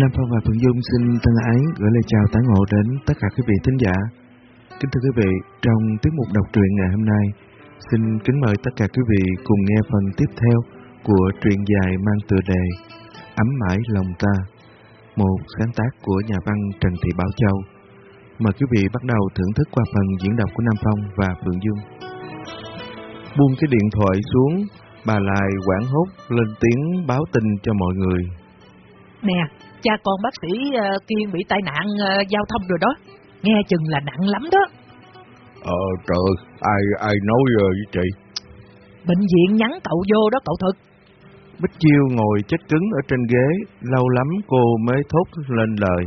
Nam Phong và Phượng Dung xin thân ái gửi lời chào tái ngộ đến tất cả quý vị thính giả. Kính thưa quý vị, trong tiết mục đọc truyện ngày hôm nay, xin kính mời tất cả quý vị cùng nghe phần tiếp theo của truyện dài mang tựa đề Ấm mãi lòng ta, một sáng tác của nhà văn Trần Thị Bảo Châu. Mời quý vị bắt đầu thưởng thức qua phần diễn đọc của Nam Phong và Phượng Dung. Buông cái điện thoại xuống, bà lại quảng hốt lên tiếng báo tin cho mọi người. Nè, cha con bác sĩ uh, Kiên bị tai nạn uh, giao thông rồi đó. Nghe chừng là nặng lắm đó. Ờ trời, ai ai nói uh, với chị? Bệnh viện nhắn cậu vô đó cậu thực. Bích Chiêu ngồi chết cứng ở trên ghế, lâu lắm cô mới thốt lên lời.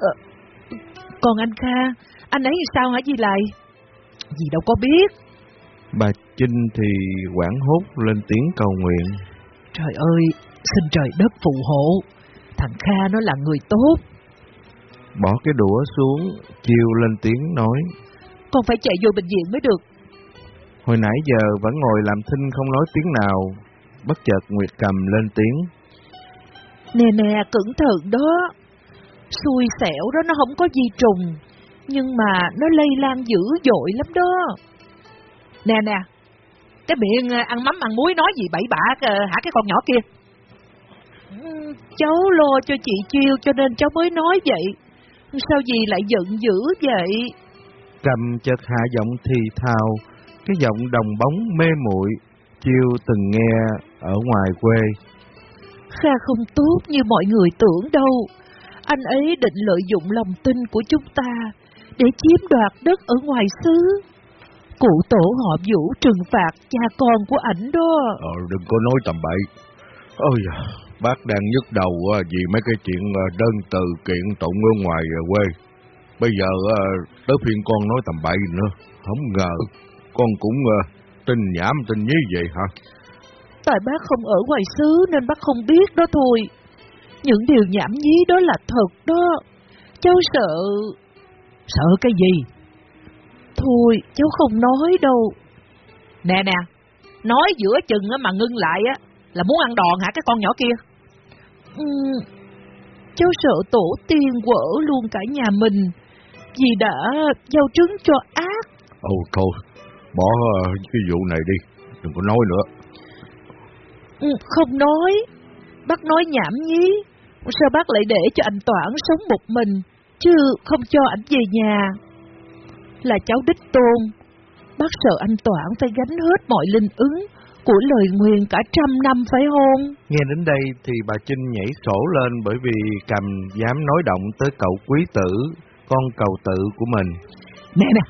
Ờ, còn anh Kha, anh ấy sao hả Di Lại? Dì đâu có biết. Bà Trinh thì quảng hốt lên tiếng cầu nguyện. Trời ơi, xin trời đất phù hộ. Thằng Kha nó là người tốt. Bỏ cái đũa xuống, Chiêu lên tiếng nói. Con phải chạy vô bệnh viện mới được. Hồi nãy giờ vẫn ngồi làm thinh không nói tiếng nào. Bất chợt Nguyệt cầm lên tiếng. Nè nè, cẩn thận đó. Xui xẻo đó nó không có gì trùng. Nhưng mà nó lây lan dữ dội lắm đó. Nè nè, cái miệng ăn mắm ăn muối nói gì bậy bạ hả cái con nhỏ kia? Ừ, cháu lo cho chị Chiêu cho nên cháu mới nói vậy. Sao gì lại giận dữ vậy? Cầm chợt hạ giọng thì thào, cái giọng đồng bóng mê muội Chiêu từng nghe ở ngoài quê. Kha không tốt như mọi người tưởng đâu. Anh ấy định lợi dụng lòng tin của chúng ta để chiếm đoạt đất ở ngoài xứ. Cụ tổ họ vũ trừng phạt cha con của ảnh đó. Ờ, đừng có nói tầm bậy. Ôi da, bác đang nhức đầu vì mấy cái chuyện đơn từ kiện tụng ở ngoài quê. Bây giờ tới phiên con nói tầm bậy nữa. Không ngờ con cũng tin nhảm tin nhí vậy hả? Tại bác không ở ngoài xứ nên bác không biết đó thôi. Những điều nhảm nhí đó là thật đó. Cháu sợ... Sợ cái gì? Thôi, cháu không nói đâu. Nè nè, nói giữa chừng mà ngưng lại á, là muốn ăn đòn hả cái con nhỏ kia? Ừ, cháu sợ tổ tiên quở luôn cả nhà mình, vì đã giao trứng cho ác. Ồ thôi, bỏ cái vụ này đi, đừng có nói nữa. Ừ, không nói, bác nói nhảm nhí, sao bác lại để cho anh Toản sống một mình, chứ không cho ảnh về nhà? Là cháu đích tôn, bác sợ anh Toản phải gánh hết mọi linh ứng của lời nguyền cả trăm năm phải không? Nghe đến đây thì bà Trinh nhảy sổ lên bởi vì cầm dám nói động tới cậu quý tử, con cầu tự của mình. Nè nè,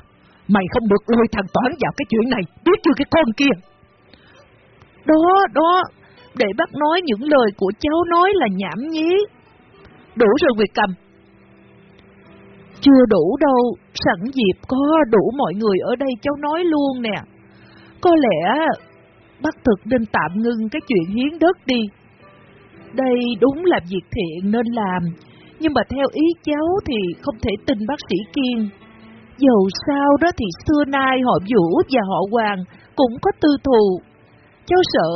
mày không được lôi thằng Toản vào cái chuyện này, biết chưa cái con kia? Đó, đó, để bác nói những lời của cháu nói là nhảm nhí. Đủ rồi Nguyệt Cầm. Chưa đủ đâu, sẵn dịp có đủ mọi người ở đây cháu nói luôn nè. Có lẽ bác thực nên tạm ngưng cái chuyện hiến đất đi. Đây đúng là việc thiện nên làm, nhưng mà theo ý cháu thì không thể tin bác sĩ Kiên. Dầu sao đó thì xưa nay họ Vũ và họ Hoàng cũng có tư thù. Cháu sợ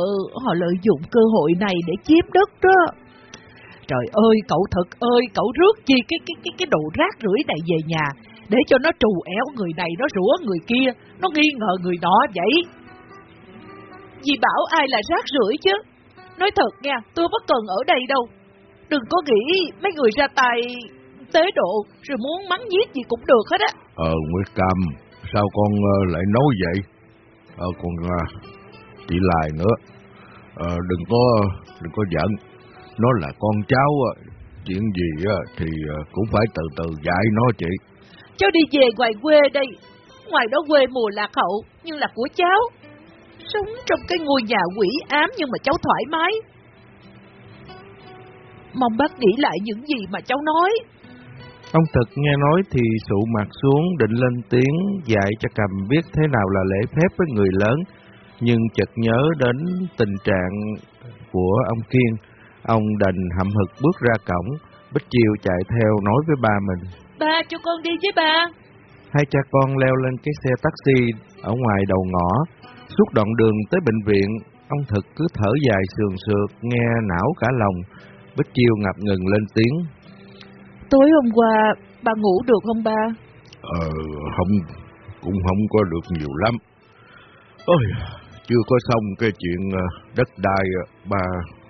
họ lợi dụng cơ hội này để chiếm đất đó. Trời ơi, cậu thật ơi, cậu rước chi cái cái cái cái đồ rác rưởi này về nhà để cho nó trù éo người này, nó rủa người kia, nó nghi ngờ người đó vậy. Dì bảo ai là rác rưởi chứ? Nói thật nha, tôi bất cần ở đây đâu. Đừng có nghĩ mấy người ra tay tế độ rồi muốn mắng giết gì cũng được hết á. Ờ, Nguyệt Cầm, sao con uh, lại nói vậy? Ờ, còn chị Lai nữa, ờ, đừng có đừng có giận. Nó là con cháu, chuyện gì thì cũng phải từ từ dạy nó chị. Cháu đi về ngoài quê đây, ngoài đó quê mùa lạc hậu, nhưng là của cháu. Sống trong cái ngôi nhà quỷ ám nhưng mà cháu thoải mái. Mong bác nghĩ lại những gì mà cháu nói. Ông Thực nghe nói thì sụ mặt xuống định lên tiếng dạy cho cầm biết thế nào là lễ phép với người lớn, nhưng chợt nhớ đến tình trạng của ông Kiên. Ông đành hậm hực bước ra cổng, Bích Chiêu chạy theo nói với ba mình. Ba cho con đi với ba. Hai cha con leo lên cái xe taxi ở ngoài đầu ngõ. Suốt đoạn đường tới bệnh viện, ông thực cứ thở dài sườn sượt, nghe não cả lòng. Bích Chiêu ngập ngừng lên tiếng. Tối hôm qua, bà ngủ được không ba? Ờ, không, cũng không có được nhiều lắm. Ôi, chưa có xong cái chuyện ờ, đất đai, ờ, ba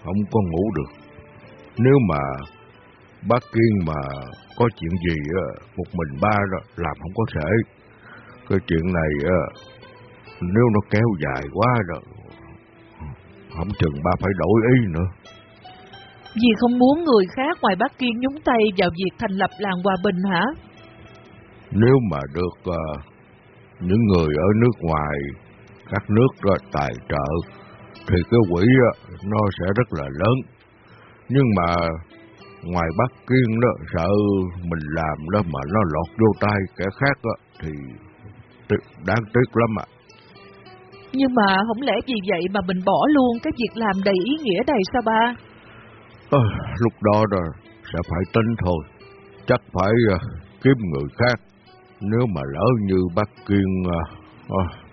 không có ngủ được. Nếu mà bác Kiên mà có chuyện gì, một mình ba làm không có thể. Cái chuyện này, nếu nó kéo dài quá rồi, không chừng ba phải đổi ý nữa. Vì không muốn người khác ngoài bác Kiên nhúng tay vào việc thành lập làng Hòa Bình hả? Nếu mà được uh, những người ở nước ngoài, các nước uh, tài trợ, thì cái quỹ nó sẽ rất là lớn. Nhưng mà ngoài Bắc Kiên đó, sợ mình làm đó mà nó lọt vô tay kẻ khác đó, thì đáng tiếc lắm ạ. Nhưng mà không lẽ vì vậy mà mình bỏ luôn cái việc làm đầy ý nghĩa này sao ba? À, lúc đó rồi sẽ phải tính thôi. Chắc phải uh, kiếm người khác. Nếu mà lỡ như bác Kiên... Uh, uh.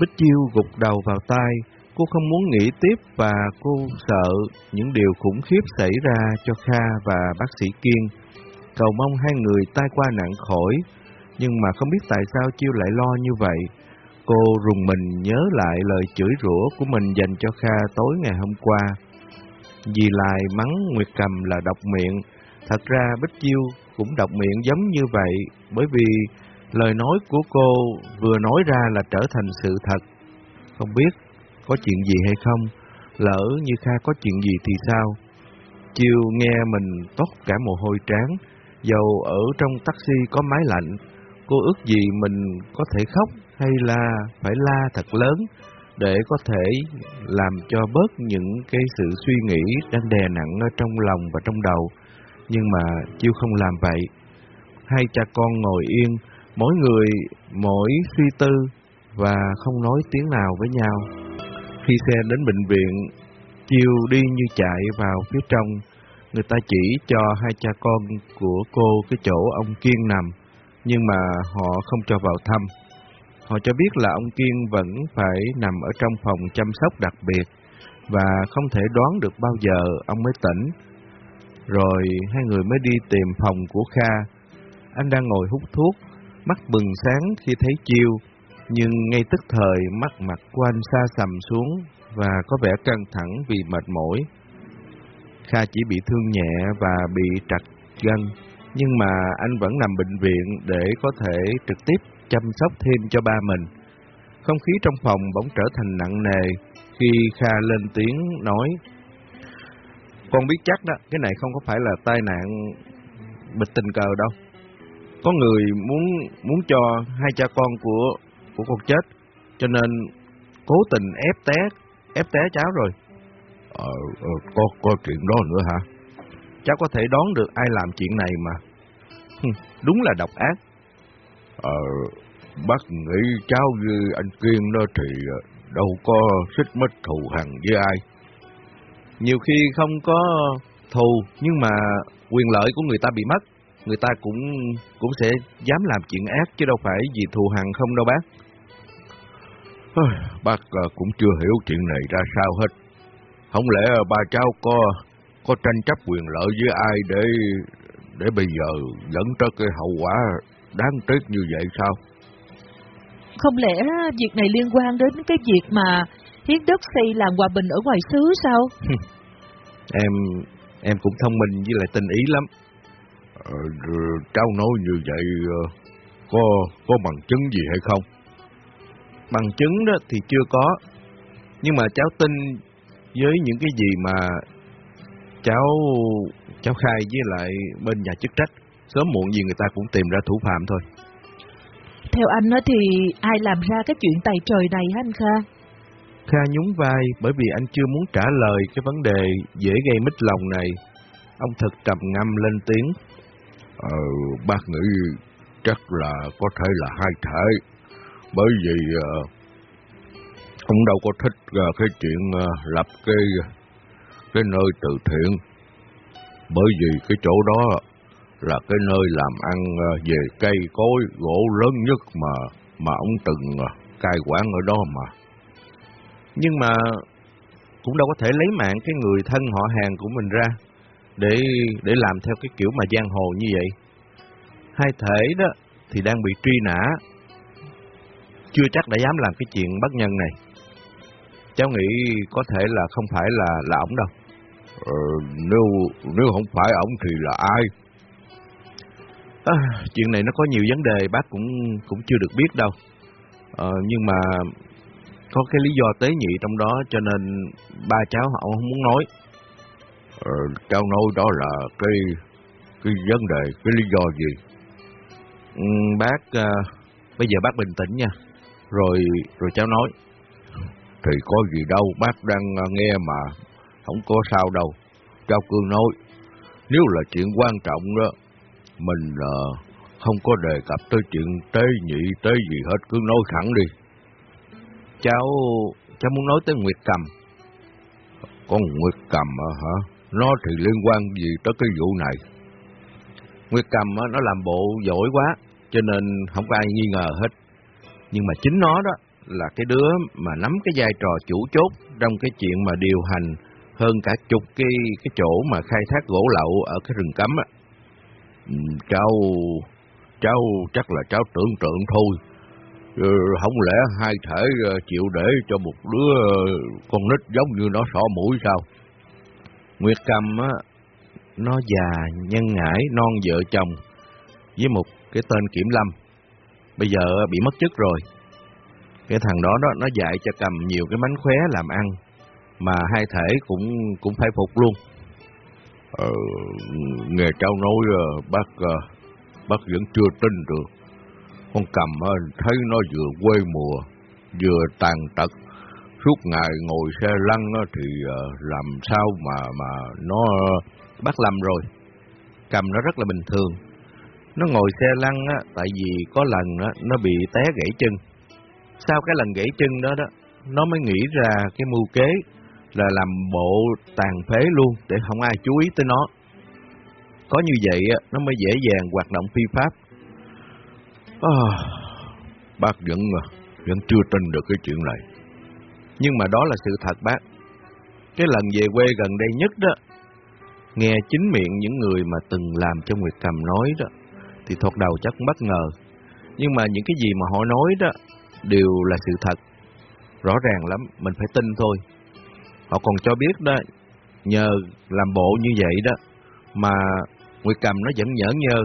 Bích Chiêu gục đầu vào tay. Cô không muốn nghĩ tiếp và cô sợ những điều khủng khiếp xảy ra cho Kha và bác sĩ Kiên. Cầu mong hai người tai qua nạn khỏi. Nhưng mà không biết tại sao Chiêu lại lo như vậy. Cô rùng mình nhớ lại lời chửi rủa của mình dành cho Kha tối ngày hôm qua. Vì lại mắng Nguyệt Cầm là độc miệng, thật ra Bích Chiêu cũng độc miệng giống như vậy, bởi vì lời nói của cô vừa nói ra là trở thành sự thật. Không biết có chuyện gì hay không, lỡ như Kha có chuyện gì thì sao? chiều nghe mình tốt cả mồ hôi trán, dầu ở trong taxi có máy lạnh, cô ước gì mình có thể khóc hay là phải la thật lớn để có thể làm cho bớt những cái sự suy nghĩ đang đè nặng ở trong lòng và trong đầu. Nhưng mà Chiêu không làm vậy. Hai cha con ngồi yên, mỗi người mỗi suy tư và không nói tiếng nào với nhau. Khi xe đến bệnh viện, Chiêu đi như chạy vào phía trong. Người ta chỉ cho hai cha con của cô cái chỗ ông Kiên nằm, nhưng mà họ không cho vào thăm. Họ cho biết là ông Kiên vẫn phải nằm ở trong phòng chăm sóc đặc biệt và không thể đoán được bao giờ ông mới tỉnh. Rồi hai người mới đi tìm phòng của Kha. Anh đang ngồi hút thuốc, mắt bừng sáng khi thấy Chiêu, nhưng ngay tức thời mắt mặt của anh xa sầm xuống và có vẻ căng thẳng vì mệt mỏi. Kha chỉ bị thương nhẹ và bị trật gân, nhưng mà anh vẫn nằm bệnh viện để có thể trực tiếp chăm sóc thêm cho ba mình. Không khí trong phòng bỗng trở thành nặng nề khi Kha lên tiếng nói Con biết chắc đó, cái này không có phải là tai nạn bịch tình cờ đâu. Có người muốn muốn cho hai cha con của của con chết, cho nên cố tình ép té ép té cháu rồi. Ờ, ờ có có chuyện đó nữa hả? Cháu có thể đoán được ai làm chuyện này mà. Đúng là độc ác. Ờ, bác nghĩ cháu với anh Kiên đó thì ờ, đâu có xích mít thù hằn với ai. Nhiều khi không có thù, nhưng mà quyền lợi của người ta bị mất, người ta cũng cũng sẽ dám làm chuyện ác chứ đâu phải vì thù hằn không đâu bác. Bác ờ, cũng chưa hiểu chuyện này ra sao hết. Không lẽ ba cháu có có tranh chấp quyền lợi với ai để để bây giờ dẫn tới cái hậu quả đáng tiếc như vậy sao? Không lẽ việc này liên quan đến cái việc mà hiến đất xây làng hòa bình ở ngoài xứ sao? em em cũng thông minh với lại tình ý lắm. Ờ, cháu nói như vậy ờ, có có bằng chứng gì hay không? Bằng chứng đó thì chưa có. Nhưng mà cháu tin với những cái gì mà cháu cháu khai với lại bên nhà chức trách, sớm muộn gì người ta cũng tìm ra thủ phạm thôi. Theo anh nói thì ai làm ra cái chuyện tài trời này hả anh Kha? Kha nhún vai bởi vì anh chưa muốn trả lời cái vấn đề dễ gây mít lòng này. Ông thật trầm ngâm lên tiếng. Ờ, bác nghĩ chắc là có thể là hai thể. Bởi vì uh, ông đâu có thích uh, cái chuyện uh, lập cái cái nơi từ thiện. Bởi vì cái chỗ đó là cái nơi làm ăn về cây cối gỗ lớn nhất mà mà ông từng cai quản ở đó mà. Nhưng mà cũng đâu có thể lấy mạng cái người thân họ hàng của mình ra để để làm theo cái kiểu mà giang hồ như vậy. Hai thể đó thì đang bị truy nã, chưa chắc đã dám làm cái chuyện bất nhân này. Cháu nghĩ có thể là không phải là là ổng đâu. Ờ, nếu nếu không phải ổng thì là ai? À, chuyện này nó có nhiều vấn đề bác cũng cũng chưa được biết đâu. Ờ, nhưng mà có cái lý do tế nhị trong đó cho nên ba cháu họ không muốn nói. Ờ, cháu nói đó là cái cái vấn đề, cái lý do gì? Ừ, bác à, bây giờ bác bình tĩnh nha. Rồi rồi cháu nói. Thì có gì đâu, bác đang nghe mà không có sao đâu. Cháu cứ nói, nếu là chuyện quan trọng đó, mình uh, không có đề cập tới chuyện tế nhị, tế gì hết, cứ nói thẳng đi. Cháu, cháu muốn nói tới Nguyệt Cầm. Con Nguyệt Cầm à, hả? Nó thì liên quan gì tới cái vụ này? Nguyệt Cầm nó làm bộ giỏi quá, cho nên không có ai nghi ngờ hết. Nhưng mà chính nó đó là cái đứa mà nắm cái vai trò chủ chốt trong cái chuyện mà điều hành hơn cả chục cái cái chỗ mà khai thác gỗ lậu ở cái rừng cấm á. Ừ, cháu cháu chắc là cháu tưởng tượng thôi. Ừ, không lẽ hai thể ờ, chịu để cho một đứa con nít giống như nó xỏ mũi sao? Nguyệt Cầm á, nó già, nhân ngãi, non vợ chồng với một cái tên Kiểm Lâm. Bây giờ bị mất chức rồi. Cái thằng đó đó nó dạy cho Cầm nhiều cái mánh khóe làm ăn mà hai thể cũng cũng phải phục luôn. Ờ, nghe cháu nói ờ, bác ờ, bác vẫn chưa tin được. Con cầm thấy nó vừa quê mùa, vừa tàn tật, suốt ngày ngồi xe lăn thì ờ, làm sao mà mà nó... Ờ, bắt lầm rồi, cầm nó rất là bình thường. Nó ngồi xe lăn á, tại vì có lần á, nó bị té gãy chân. Sau cái lần gãy chân đó đó, nó mới nghĩ ra cái mưu kế là làm bộ tàn phế luôn để không ai chú ý tới nó. Có như vậy á nó mới dễ dàng hoạt động phi pháp. À, bác vẫn ờ, vẫn chưa tin được cái chuyện này. Nhưng mà đó là sự thật bác. Cái lần về quê gần đây nhất đó, nghe chính miệng những người mà từng làm cho Nguyệt Cầm nói đó, thì thoạt đầu chắc cũng bất ngờ. Nhưng mà những cái gì mà họ nói đó, đều là sự thật. Rõ ràng lắm, mình phải tin thôi. Họ còn cho biết đó, nhờ làm bộ như vậy đó, mà Nguyệt Cầm nó vẫn nhở nhơ,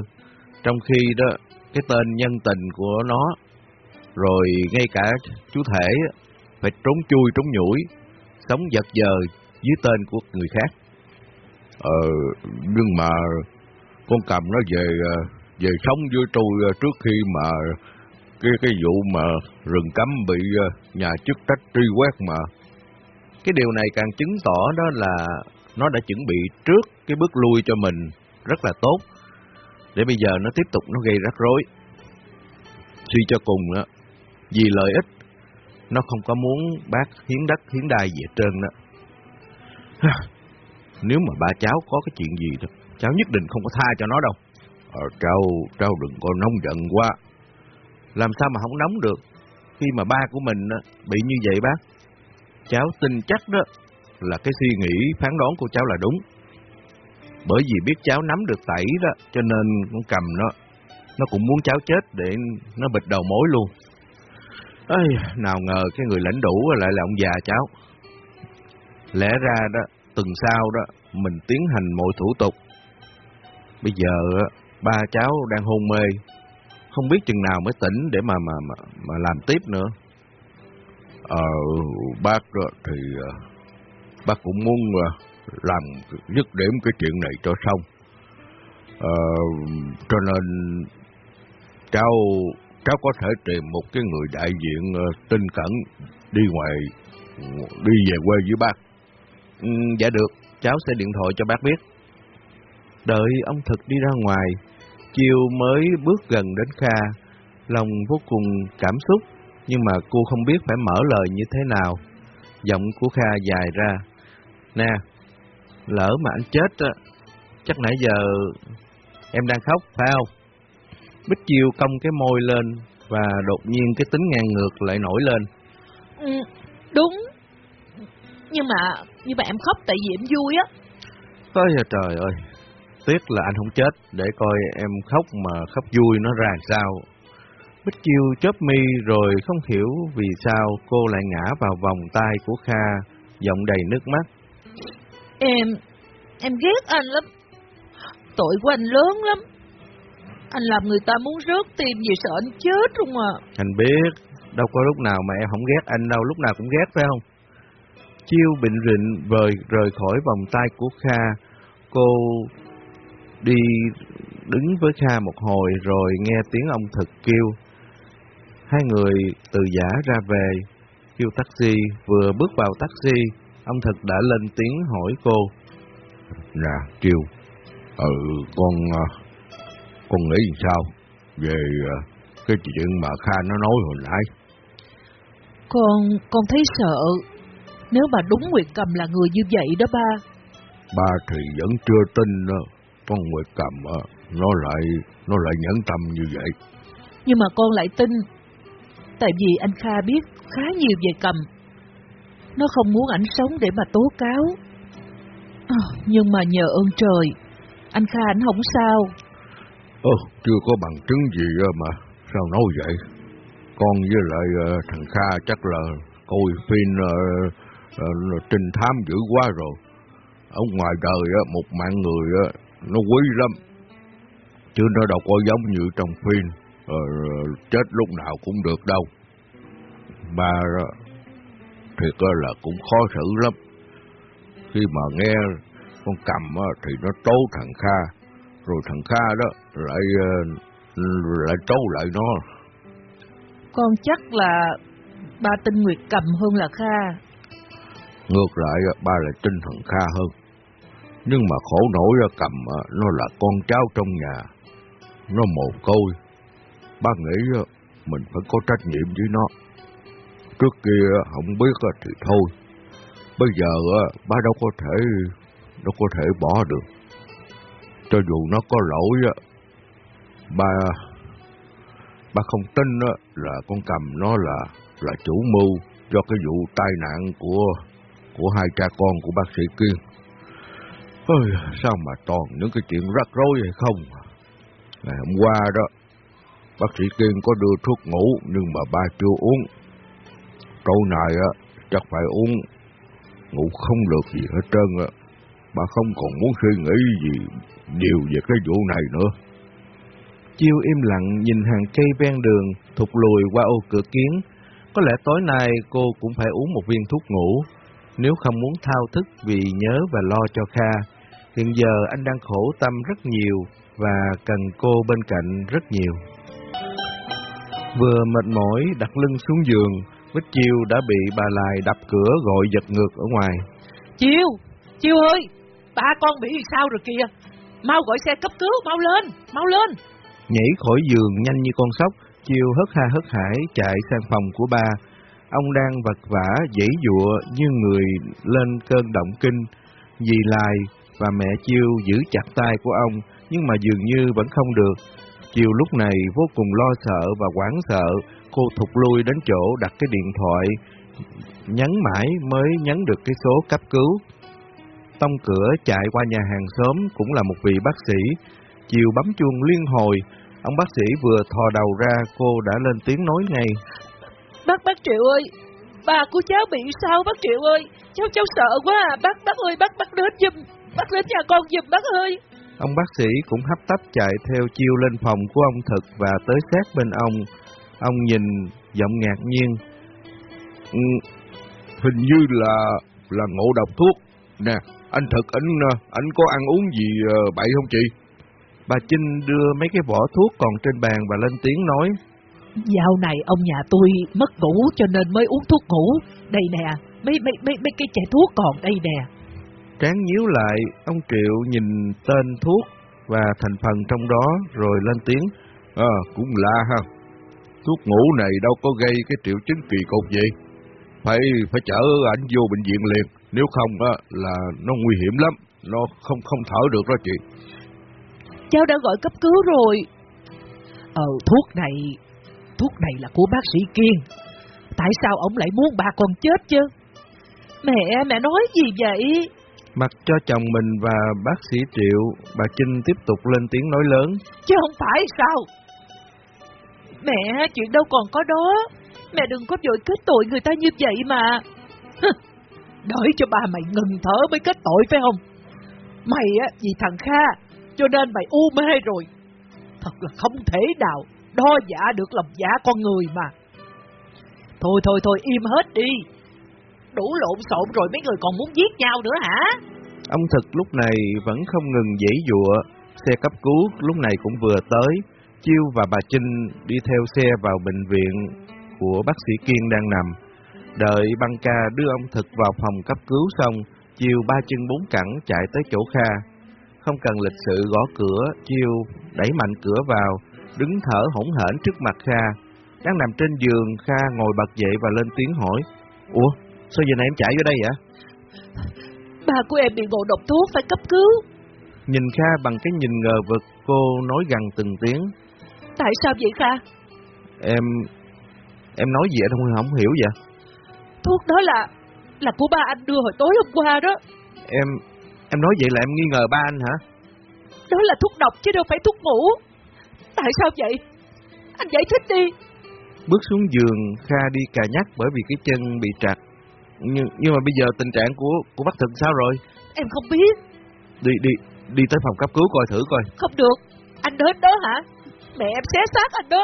trong khi đó, cái tên nhân tình của nó, rồi ngay cả chú thể phải trốn chui trốn nhủi, sống giật giờ dưới tên của người khác. Ờ, nhưng mà con cầm nó về về sống với tôi trước khi mà cái cái vụ mà rừng cấm bị nhà chức trách truy quét mà cái điều này càng chứng tỏ đó là nó đã chuẩn bị trước cái bước lui cho mình rất là tốt. Để bây giờ nó tiếp tục nó gây rắc rối. Suy cho cùng đó, vì lợi ích, nó không có muốn bác hiến đất hiến đai gì hết trơn đó. Nếu mà ba cháu có cái chuyện gì đó, cháu nhất định không có tha cho nó đâu. Ờ, cháu, cháu đừng có nóng giận quá. Làm sao mà không nóng được, khi mà ba của mình bị như vậy bác. Cháu tin chắc đó là cái suy nghĩ phán đoán của cháu là đúng. Bởi vì biết cháu nắm được tẩy đó, cho nên con cầm nó, nó cũng muốn cháu chết để nó bịt đầu mối luôn. Ây, nào ngờ cái người lãnh đủ lại là ông già cháu. Lẽ ra đó, tuần sau đó, mình tiến hành mọi thủ tục. Bây giờ ba cháu đang hôn mê, không biết chừng nào mới tỉnh để mà mà mà, mà làm tiếp nữa. Ờ, bác thì ờ, bác cũng muốn ờ, làm dứt điểm cái chuyện này cho xong. Ờ, cho nên cháu cháu có thể tìm một cái người đại diện ờ, tin cẩn đi ngoài đi về quê với bác. Ừ, dạ được, cháu sẽ điện thoại cho bác biết. Đợi ông Thực đi ra ngoài, chiều mới bước gần đến Kha, lòng vô cùng cảm xúc nhưng mà cô không biết phải mở lời như thế nào. Giọng của Kha dài ra. Nè, lỡ mà anh chết, chắc nãy giờ em đang khóc, phải không? Bích Chiêu cong cái môi lên và đột nhiên cái tính ngang ngược lại nổi lên. Ừ, đúng, Nhưng mà, nhưng mà em khóc tại vì em vui á. Ôi à trời ơi, tiếc là anh không chết để coi em khóc mà khóc vui nó ra sao. Bích Chiêu chớp mi rồi không hiểu vì sao cô lại ngã vào vòng tay của Kha, giọng đầy nước mắt. Em, em ghét anh lắm. Tội của anh lớn lắm. Anh làm người ta muốn rớt tim vì sợ anh chết không à. Anh biết, đâu có lúc nào mà em không ghét anh đâu, lúc nào cũng ghét phải không? Chiêu bệnh rịnh vời rời khỏi vòng tay của Kha, cô đi đứng với Kha một hồi rồi nghe tiếng ông thực kêu. Hai người từ giả ra về, kêu taxi, vừa bước vào taxi, ông thực đã lên tiếng hỏi cô. Nè, Chiêu, ừ, con, à, con nghĩ sao về à, cái chuyện mà Kha nó nói hồi nãy? Con, con thấy sợ. Nếu mà đúng Nguyệt Cầm là người như vậy đó ba. Ba thì vẫn chưa tin đó. Con Nguyệt Cầm á, nó lại nó lại nhẫn tâm như vậy. Nhưng mà con lại tin. Tại vì anh Kha biết khá nhiều về Cầm. Nó không muốn ảnh sống để mà tố cáo. À, nhưng mà nhờ ơn trời, anh Kha ảnh không sao. Ơ, chưa có bằng chứng gì ờ, mà, sao nói vậy? Con với lại uh, thằng Kha chắc là coi phim uh, uh, trinh thám dữ quá rồi. Ở ngoài đời uh, một mạng người uh, nó quý lắm. Chứ nó đâu có giống như trong phim, uh, chết lúc nào cũng được đâu. Mà uh, thiệt uh, là cũng khó xử lắm. Khi mà nghe con cầm uh, thì nó tố thằng Kha, rồi thằng Kha đó lại uh, lại tố lại nó. Con chắc là ba tin Nguyệt cầm hơn là Kha. Ngược lại ba lại tin thằng Kha hơn. Nhưng mà khổ nổi ra cầm nó là con cháu trong nhà. Nó mồ côi. Ba nghĩ mình phải có trách nhiệm với nó. Trước kia không biết thì thôi. Bây giờ ba đâu có thể đâu có thể bỏ được. Cho dù nó có lỗi ba ba không tin là con cầm nó là là chủ mưu cho cái vụ tai nạn của của hai cha con của bác sĩ Kiên. Ôi, sao mà toàn những cái chuyện rắc rối hay không? Ngày hôm qua đó, bác sĩ Kiên có đưa thuốc ngủ nhưng mà ba chưa uống. Câu này á, chắc phải uống, ngủ không được gì hết trơn á. Bà không còn muốn suy nghĩ gì điều về cái vụ này nữa. Chiêu im lặng nhìn hàng cây ven đường, thụt lùi qua ô cửa kiến. Có lẽ tối nay cô cũng phải uống một viên thuốc ngủ, nếu không muốn thao thức vì nhớ và lo cho Kha. Hiện giờ anh đang khổ tâm rất nhiều và cần cô bên cạnh rất nhiều. Vừa mệt mỏi đặt lưng xuống giường, Bích Chiêu đã bị bà Lài đập cửa gọi giật ngược ở ngoài. Chiêu! Chiêu ơi! Ba con bị sao rồi kìa! Mau gọi xe cấp cứu, mau lên! Mau lên! Nhảy khỏi giường nhanh như con sóc, Chiêu hất ha hất hải chạy sang phòng của ba. Ông đang vật vả, dãy dụa như người lên cơn động kinh. Dì lai và mẹ Chiêu giữ chặt tay của ông, nhưng mà dường như vẫn không được. chiều lúc này vô cùng lo sợ và hoảng sợ, cô thụt lui đến chỗ đặt cái điện thoại, nhấn mãi mới nhấn được cái số cấp cứu. Tông cửa chạy qua nhà hàng xóm cũng là một vị bác sĩ. Chiều bấm chuông liên hồi, ông bác sĩ vừa thò đầu ra, cô đã lên tiếng nói ngay. Bác, bác Triệu ơi, bà của cháu bị sao bác Triệu ơi, cháu cháu sợ quá à, bác, bác ơi, bác, bác đến giùm, bác đến nhà con giùm bác ơi. Ông bác sĩ cũng hấp tấp chạy theo chiêu lên phòng của ông Thực và tới sát bên ông. Ông nhìn, giọng ngạc nhiên. Ừ, hình như là là ngộ độc thuốc. Nè, anh Thực, anh anh có ăn uống gì bậy không chị? Bà Trinh đưa mấy cái vỏ thuốc còn trên bàn và lên tiếng nói. Dạo này ông nhà tôi mất ngủ cho nên mới uống thuốc ngủ. Đây nè, mấy mấy mấy mấy cái chai thuốc còn đây nè. Tráng nhíu lại, ông Triệu nhìn tên thuốc và thành phần trong đó rồi lên tiếng. À, cũng lạ ha. Thuốc ngủ này đâu có gây cái triệu chứng kỳ cục gì. Phải phải chở ảnh vô bệnh viện liền, nếu không á là nó nguy hiểm lắm, nó không không thở được đó chị. Cháu đã gọi cấp cứu rồi. Ờ, thuốc này, thuốc này là của bác sĩ Kiên. Tại sao ông lại muốn bà con chết chứ? Mẹ, mẹ nói gì vậy? Mặc cho chồng mình và bác sĩ Triệu, bà Trinh tiếp tục lên tiếng nói lớn. Chứ không phải sao? Mẹ, chuyện đâu còn có đó. Mẹ đừng có vội kết tội người ta như vậy mà. Đợi cho ba mày ngừng thở mới kết tội phải không? Mày á, vì thằng Kha, cho nên mày u mê rồi. Thật là không thể nào đo giả được lòng giả con người mà. Thôi thôi thôi im hết đi. Đủ lộn xộn rồi mấy người còn muốn giết nhau nữa hả? Ông Thực lúc này vẫn không ngừng dãy dụa, xe cấp cứu lúc này cũng vừa tới. Chiêu và bà Trinh đi theo xe vào bệnh viện của bác sĩ Kiên đang nằm. Đợi băng ca đưa ông Thực vào phòng cấp cứu xong, Chiêu ba chân bốn cẳng chạy tới chỗ Kha. Không cần lịch sự gõ cửa, Chiêu đẩy mạnh cửa vào, đứng thở hỗn hển trước mặt Kha. Đang nằm trên giường, Kha ngồi bật dậy và lên tiếng hỏi. Ủa, sao giờ này em chạy vô đây vậy? Ba của em bị ngộ độc thuốc phải cấp cứu. Nhìn Kha bằng cái nhìn ngờ vực, cô nói gần từng tiếng. Tại sao vậy Kha? Em... em nói gì không, không hiểu vậy? Thuốc đó là... là của ba anh đưa hồi tối hôm qua đó. Em... em nói vậy là em nghi ngờ ba anh hả? Đó là thuốc độc chứ đâu phải thuốc ngủ. Tại sao vậy? Anh giải thích đi. Bước xuống giường, Kha đi cà nhắc bởi vì cái chân bị trật. Nhưng, nhưng mà bây giờ tình trạng của của bác Thực sao rồi? Em không biết. Đi đi đi tới phòng cấp cứu coi thử coi. Không được. Anh đến đó hả? Mẹ em xé xác anh đó.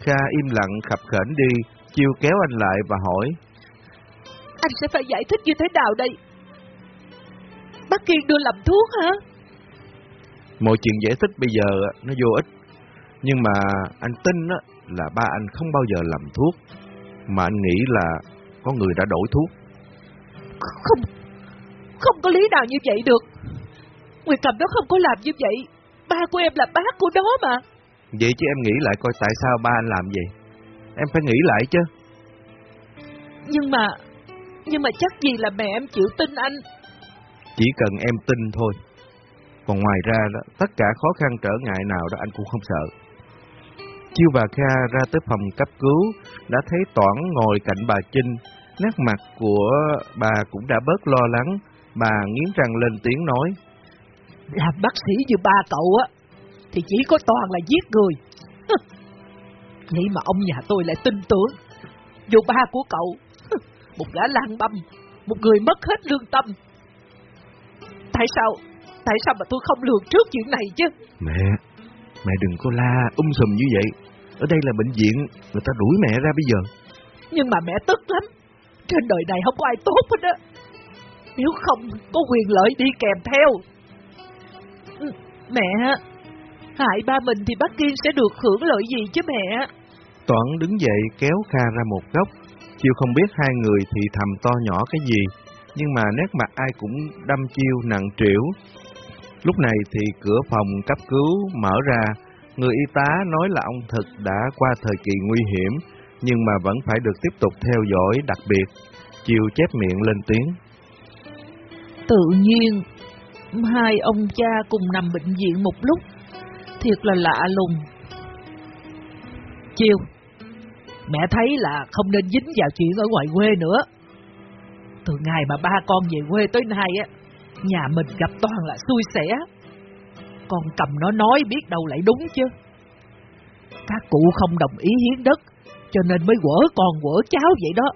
Kha im lặng khập khểnh đi, chiêu kéo anh lại và hỏi. Anh sẽ phải giải thích như thế nào đây? Bác Kiên đưa làm thuốc hả? Mọi chuyện giải thích bây giờ nó vô ích. Nhưng mà anh tin là ba anh không bao giờ làm thuốc. Mà anh nghĩ là có người đã đổi thuốc. Không, không có lý nào như vậy được. Nguyệt Cầm nó không có làm như vậy. Ba của em là bác của nó mà. Vậy chứ em nghĩ lại coi tại sao ba anh làm vậy? Em phải nghĩ lại chứ. Nhưng mà, nhưng mà chắc gì là mẹ em chịu tin anh. Chỉ cần em tin thôi. Còn ngoài ra đó, tất cả khó khăn trở ngại nào đó anh cũng không sợ. Chiêu và Kha ra tới phòng cấp cứu, đã thấy Toản ngồi cạnh bà Trinh. Nét mặt của bà cũng đã bớt lo lắng, bà nghiến răng lên tiếng nói. Làm bác sĩ như ba cậu á, thì chỉ có toàn là giết người. Vậy mà ông nhà tôi lại tin tưởng. Dù ba của cậu, một gã lang băm, một người mất hết lương tâm. Tại sao, tại sao mà tôi không lường trước chuyện này chứ? Mẹ, mẹ đừng có la um sùm như vậy. Ở đây là bệnh viện, người ta đuổi mẹ ra bây giờ. Nhưng mà mẹ tức lắm. Trên đời này không có ai tốt hết á. Nếu không có quyền lợi đi kèm theo. Mẹ, hại ba mình thì bác Kiên sẽ được hưởng lợi gì chứ mẹ? Toản đứng dậy kéo Kha ra một góc. Chiêu không biết hai người thì thầm to nhỏ cái gì, nhưng mà nét mặt ai cũng đâm chiêu nặng trĩu. Lúc này thì cửa phòng cấp cứu mở ra, người y tá nói là ông Thực đã qua thời kỳ nguy hiểm, nhưng mà vẫn phải được tiếp tục theo dõi đặc biệt. Chiêu chép miệng lên tiếng. Tự nhiên, hai ông cha cùng nằm bệnh viện một lúc, thiệt là lạ lùng. Chiêu, mẹ thấy là không nên dính vào chuyện ở ngoài quê nữa. Từ ngày mà ba con về quê tới nay á, nhà mình gặp toàn là xui xẻ. Con cầm nó nói biết đâu lại đúng chứ. Các cụ không đồng ý hiến đất, cho nên mới quở con quở cháu vậy đó.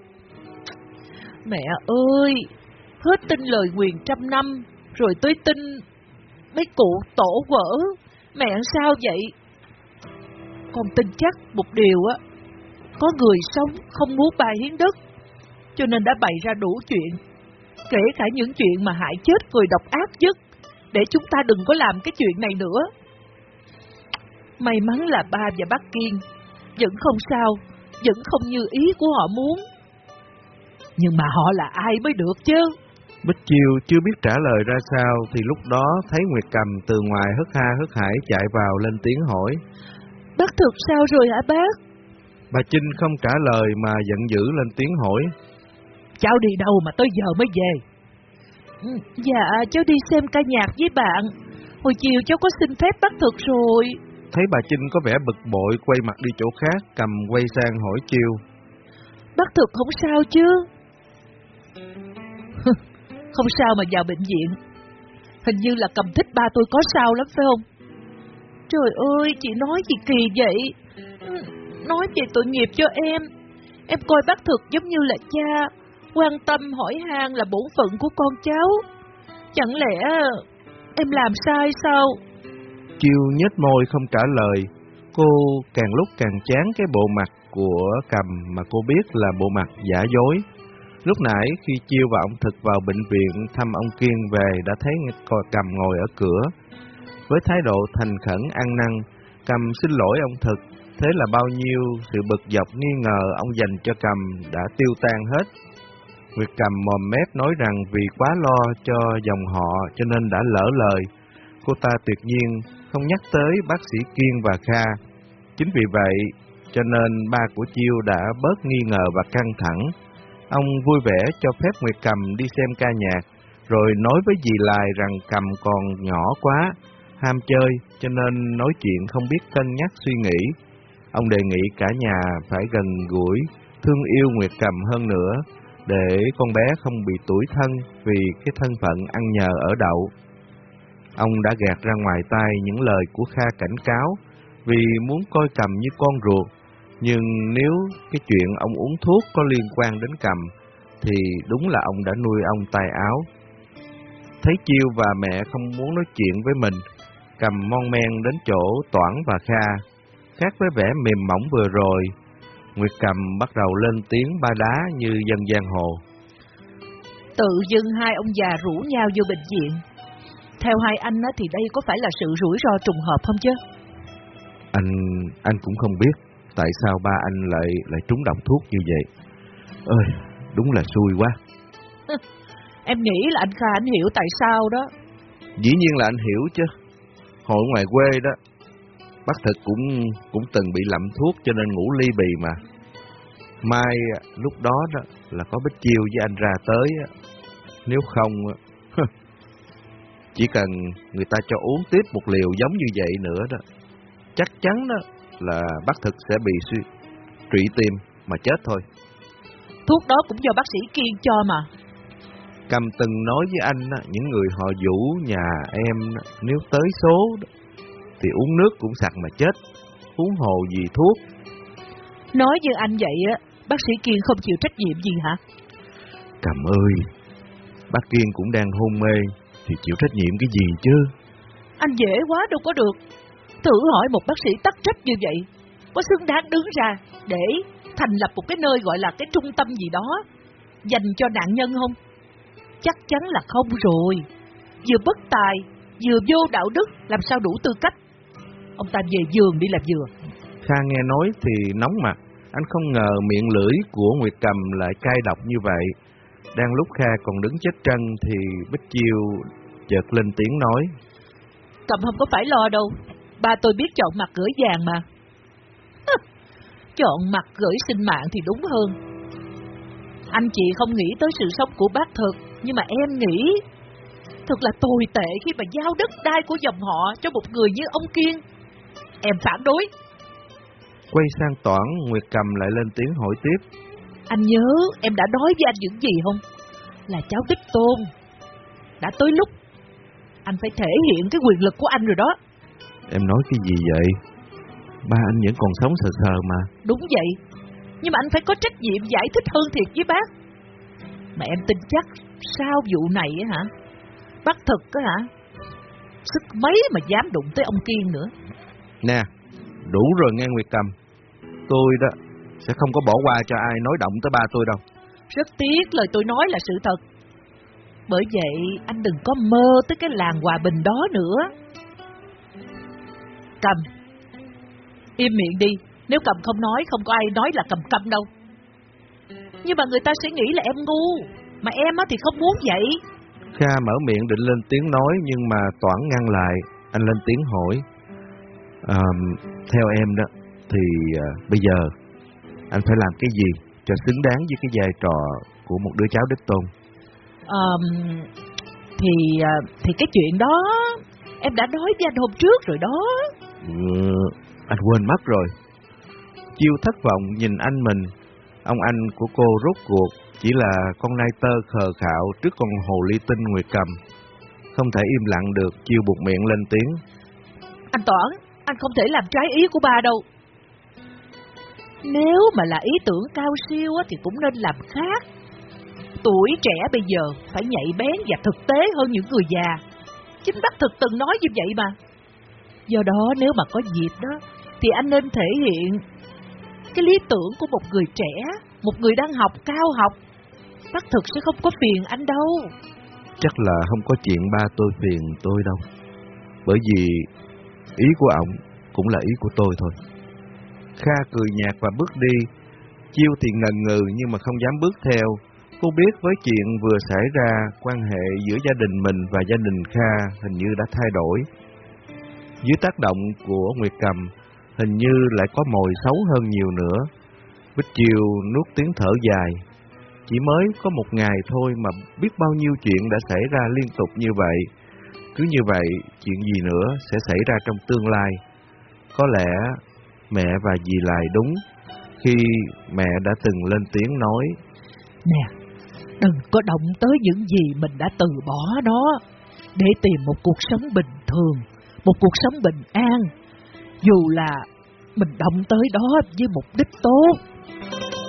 Mẹ ơi, hết tin lời nguyền trăm năm, rồi tới tin mấy cụ tổ quở. Mẹ sao vậy? Con tin chắc một điều á, có người sống không muốn bà hiến đất, cho nên đã bày ra đủ chuyện, kể cả những chuyện mà hại chết người độc ác nhất, để chúng ta đừng có làm cái chuyện này nữa. May mắn là ba và bác Kiên vẫn không sao, vẫn không như ý của họ muốn. Nhưng mà họ là ai mới được chứ? Bích Chiêu chưa biết trả lời ra sao thì lúc đó thấy Nguyệt Cầm từ ngoài hất ha hất hải chạy vào lên tiếng hỏi. Bác thực sao rồi hả bác? Bà Trinh không trả lời mà giận dữ lên tiếng hỏi. Cháu đi đâu mà tới giờ mới về? Ừ, dạ, cháu đi xem ca nhạc với bạn. Hồi chiều cháu có xin phép bác thực rồi. Thấy bà Trinh có vẻ bực bội quay mặt đi chỗ khác, cầm quay sang hỏi Chiêu. Bác thực không sao chứ? không sao mà vào bệnh viện. Hình như là cầm thích ba tôi có sao lắm phải không? Trời ơi, chị nói gì kỳ vậy? Nói về tội nghiệp cho em. Em coi bác thực giống như là cha, quan tâm hỏi han là bổn phận của con cháu. Chẳng lẽ em làm sai sao? Chiêu nhếch môi không trả lời. Cô càng lúc càng chán cái bộ mặt của cầm mà cô biết là bộ mặt giả dối. Lúc nãy khi Chiêu và ông Thực vào bệnh viện thăm ông Kiên về đã thấy cầm ngồi ở cửa. Với thái độ thành khẩn ăn năn, cầm xin lỗi ông Thực, thế là bao nhiêu sự bực dọc nghi ngờ ông dành cho cầm đã tiêu tan hết. Nguyệt cầm mồm mép nói rằng vì quá lo cho dòng họ cho nên đã lỡ lời. Cô ta tuyệt nhiên không nhắc tới bác sĩ Kiên và Kha. Chính vì vậy, cho nên ba của Chiêu đã bớt nghi ngờ và căng thẳng. Ông vui vẻ cho phép Nguyệt Cầm đi xem ca nhạc, rồi nói với dì Lai rằng Cầm còn nhỏ quá, ham chơi, cho nên nói chuyện không biết cân nhắc suy nghĩ. Ông đề nghị cả nhà phải gần gũi, thương yêu Nguyệt Cầm hơn nữa, để con bé không bị tuổi thân vì cái thân phận ăn nhờ ở đậu. Ông đã gạt ra ngoài tai những lời của Kha cảnh cáo, vì muốn coi cầm như con ruột, nhưng nếu cái chuyện ông uống thuốc có liên quan đến cầm, thì đúng là ông đã nuôi ông tay áo. Thấy Chiêu và mẹ không muốn nói chuyện với mình, cầm mon men đến chỗ Toản và Kha. Khác với vẻ mềm mỏng vừa rồi, Nguyệt cầm bắt đầu lên tiếng ba đá như dân giang hồ. Tự dưng hai ông già rủ nhau vô bệnh viện. Theo hai anh thì đây có phải là sự rủi ro trùng hợp không chứ? Anh anh cũng không biết tại sao ba anh lại lại trúng độc thuốc như vậy. Ơi, đúng là xui quá. em nghĩ là anh Kha anh hiểu tại sao đó. Dĩ nhiên là anh hiểu chứ. Hồi ngoài quê đó, bác thực cũng cũng từng bị lậm thuốc cho nên ngủ ly bì mà. Mai lúc đó đó là có Bích Chiêu với anh ra tới, nếu không chỉ cần người ta cho uống tiếp một liều giống như vậy nữa đó, chắc chắn đó là bác thực sẽ bị suy trụy tim mà chết thôi. Thuốc đó cũng do bác sĩ Kiên cho mà. Cầm từng nói với anh, những người họ vũ nhà em nếu tới số thì uống nước cũng sặc mà chết, uống hồ gì thuốc. Nói như anh vậy á, bác sĩ Kiên không chịu trách nhiệm gì hả? Cầm ơi, bác Kiên cũng đang hôn mê, thì chịu trách nhiệm cái gì chứ? Anh dễ quá đâu có được. Thử hỏi một bác sĩ tắc trách như vậy, có xứng đáng đứng ra để thành lập một cái nơi gọi là cái trung tâm gì đó dành cho nạn nhân không? Chắc chắn là không rồi. Vừa bất tài, vừa vô đạo đức, làm sao đủ tư cách? Ông ta về giường đi làm vừa. Kha nghe nói thì nóng mặt, anh không ngờ miệng lưỡi của Nguyệt Cầm lại cay độc như vậy. Đang lúc Kha còn đứng chết trân thì Bích Chiêu chợt lên tiếng nói. Cầm không có phải lo đâu, ba tôi biết chọn mặt gửi vàng mà. chọn mặt gửi sinh mạng thì đúng hơn. Anh chị không nghĩ tới sự sống của bác thực, nhưng mà em nghĩ thật là tồi tệ khi mà giao đất đai của dòng họ cho một người như ông Kiên. Em phản đối. Quay sang Toản, Nguyệt Cầm lại lên tiếng hỏi tiếp. Anh nhớ em đã nói với anh những gì không? Là cháu Bích Tôn. Đã tới lúc anh phải thể hiện cái quyền lực của anh rồi đó. Em nói cái gì vậy? Ba anh vẫn còn sống sờ sờ mà. Đúng vậy. Nhưng mà anh phải có trách nhiệm giải thích hơn thiệt với bác. Mà em tin chắc sau vụ này hả? Bác thực á hả? Sức mấy mà dám đụng tới ông Kiên nữa. Nè, đủ rồi nghe Nguyệt Cầm. Tôi đó sẽ không có bỏ qua cho ai nói động tới ba tôi đâu. Rất tiếc lời tôi nói là sự thật. Bởi vậy anh đừng có mơ tới cái làng hòa bình đó nữa. Cầm. Im miệng đi, nếu cầm không nói không có ai nói là cầm cầm đâu. Nhưng mà người ta sẽ nghĩ là em ngu, mà em thì không muốn vậy. Kha mở miệng định lên tiếng nói nhưng mà Toản ngăn lại, anh lên tiếng hỏi. À, theo em đó, thì à, bây giờ anh phải làm cái gì cho xứng đáng với cái vai trò của một đứa cháu đích tôn? À, thì à, thì cái chuyện đó em đã nói với anh hôm trước rồi đó. Ừ, anh quên mất rồi. Chiêu thất vọng nhìn anh mình, ông anh của cô rốt cuộc chỉ là con nai tơ khờ khạo trước con hồ ly tinh Nguyệt Cầm. Không thể im lặng được, chiêu buộc miệng lên tiếng. Anh Toản, anh không thể làm trái ý của bà đâu. Nếu mà là ý tưởng cao siêu thì cũng nên làm khác. Tuổi trẻ bây giờ phải nhạy bén và thực tế hơn những người già. Chính bác thực từng nói như vậy mà. Do đó nếu mà có dịp đó, thì anh nên thể hiện cái lý tưởng của một người trẻ, một người đang học cao học. Bác thực sẽ không có phiền anh đâu. Chắc là không có chuyện ba tôi phiền tôi đâu. Bởi vì ý của ổng cũng là ý của tôi thôi. Kha cười nhạt và bước đi. Chiêu thì ngần ngừ nhưng mà không dám bước theo. Cô biết với chuyện vừa xảy ra, quan hệ giữa gia đình mình và gia đình Kha hình như đã thay đổi. Dưới tác động của Nguyệt Cầm, hình như lại có mồi xấu hơn nhiều nữa. Bích Chiêu nuốt tiếng thở dài. Chỉ mới có một ngày thôi mà biết bao nhiêu chuyện đã xảy ra liên tục như vậy. Cứ như vậy, chuyện gì nữa sẽ xảy ra trong tương lai. Có lẽ mẹ và dì lại đúng khi mẹ đã từng lên tiếng nói Nè, đừng có động tới những gì mình đã từ bỏ đó để tìm một cuộc sống bình thường, một cuộc sống bình an, dù là mình động tới đó với mục đích tốt.